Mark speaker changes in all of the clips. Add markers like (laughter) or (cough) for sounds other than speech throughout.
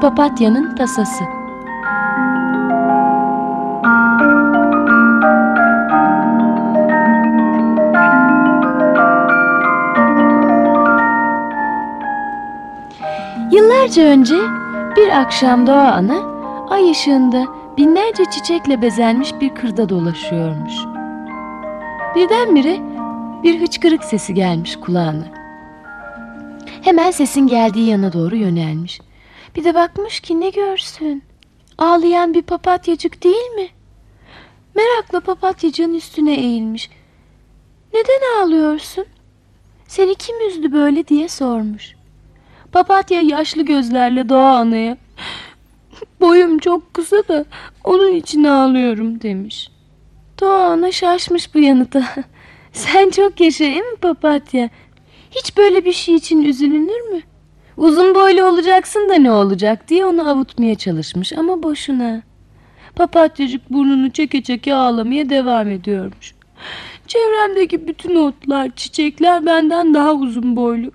Speaker 1: papatyanın tasası. Yıllarca önce bir akşam Doğa Ana ay ışığında binlerce çiçekle bezenmiş bir kırda dolaşıyormuş. Birdenbire bir hıçkırık sesi gelmiş kulağına. Hemen sesin geldiği yana doğru yönelmiş. Bir de bakmış ki ne görsün. Ağlayan bir papatyacık değil mi? Merakla papatyacığın üstüne eğilmiş. Neden ağlıyorsun? Seni kim üzdü böyle diye sormuş. Papatya yaşlı gözlerle Doğa Ana'ya Boyum çok kısa da onun için ağlıyorum demiş. Doğa Ana şaşmış bu yanıta. (laughs) Sen çok yaşa değil mi papatya? Hiç böyle bir şey için üzülünür mü? Uzun boylu olacaksın da ne olacak diye onu avutmaya çalışmış ama boşuna. Papatyacık burnunu çeke çeke ağlamaya devam ediyormuş. Çevremdeki bütün otlar, çiçekler benden daha uzun boylu.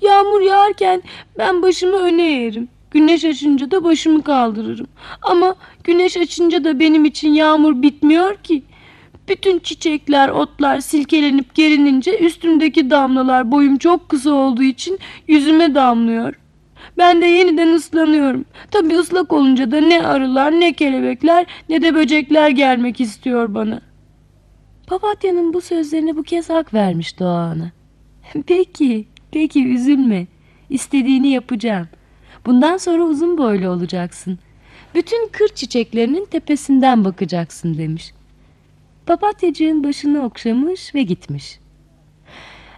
Speaker 1: Yağmur yağarken ben başımı öne eğerim. Güneş açınca da başımı kaldırırım. Ama güneş açınca da benim için yağmur bitmiyor ki. Bütün çiçekler, otlar silkelenip gerinince üstümdeki damlalar boyum çok kısa olduğu için yüzüme damlıyor. Ben de yeniden ıslanıyorum. Tabii ıslak olunca da ne arılar, ne kelebekler, ne de böcekler gelmek istiyor bana. Papatya'nın bu sözlerine bu kez hak vermiş Doğan'a. (laughs) Peki, peki üzülme. İstediğini yapacağım. Bundan sonra uzun boylu olacaksın. Bütün kır çiçeklerinin tepesinden bakacaksın demiş. Papatyacığın başını okşamış ve gitmiş.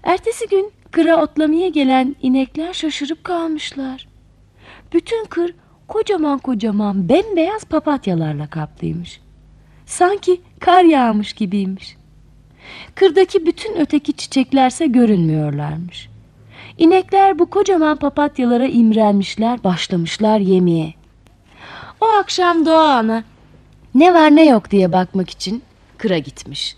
Speaker 1: Ertesi gün kıra otlamaya gelen inekler şaşırıp kalmışlar. Bütün kır kocaman kocaman bembeyaz papatyalarla kaplıymış. Sanki kar yağmış gibiymiş. Kırdaki bütün öteki çiçeklerse görünmüyorlarmış. İnekler bu kocaman papatyalara imrenmişler, başlamışlar yemeye. O akşam Doğa Ana ne var ne yok diye bakmak için kıra gitmiş.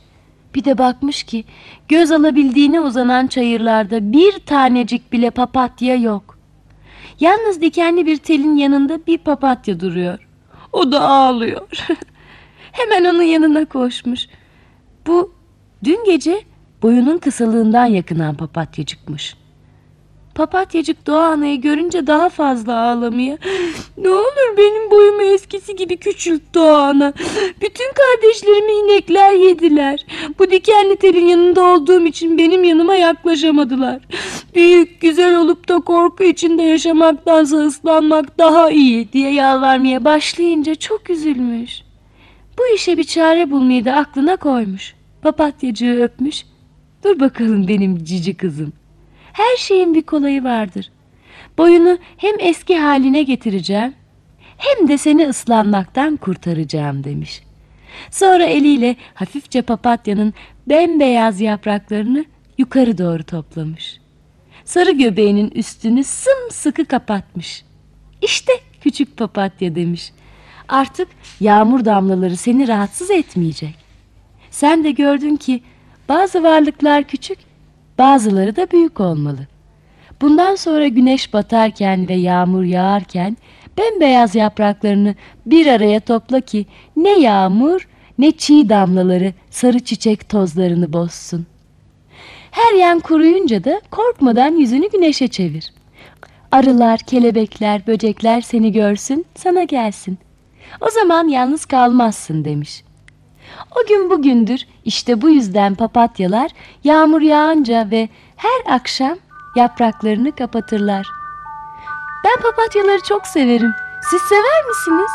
Speaker 1: Bir de bakmış ki göz alabildiğine uzanan çayırlarda bir tanecik bile papatya yok. Yalnız dikenli bir telin yanında bir papatya duruyor. O da ağlıyor. (laughs) Hemen onun yanına koşmuş. Bu dün gece boyunun kısalığından yakınan papatyacıkmış. Papatyacık Doğa Ana'yı görünce daha fazla ağlamaya. Ne olur benim boyumu eskisi gibi küçült Doğa Ana. Bütün kardeşlerimi inekler yediler. Bu dikenli telin yanında olduğum için benim yanıma yaklaşamadılar. Büyük, güzel olup da korku içinde yaşamaktansa ıslanmak daha iyi diye yalvarmaya başlayınca çok üzülmüş. Bu işe bir çare bulmayı da aklına koymuş. Papatyacığı öpmüş. Dur bakalım benim cici kızım. Her şeyin bir kolayı vardır. Boyunu hem eski haline getireceğim hem de seni ıslanmaktan kurtaracağım demiş. Sonra eliyle hafifçe papatyanın bembeyaz yapraklarını yukarı doğru toplamış. Sarı göbeğinin üstünü sımsıkı kapatmış. İşte küçük papatya demiş. Artık yağmur damlaları seni rahatsız etmeyecek. Sen de gördün ki bazı varlıklar küçük, bazıları da büyük olmalı. Bundan sonra güneş batarken ve yağmur yağarken bembeyaz yapraklarını bir araya topla ki ne yağmur ne çiğ damlaları sarı çiçek tozlarını bozsun. Her yan kuruyunca da korkmadan yüzünü güneşe çevir. Arılar, kelebekler, böcekler seni görsün, sana gelsin. O zaman yalnız kalmazsın demiş. O gün bugündür işte bu yüzden papatyalar yağmur yağınca ve her akşam yapraklarını kapatırlar. Ben papatyaları çok severim. Siz sever misiniz?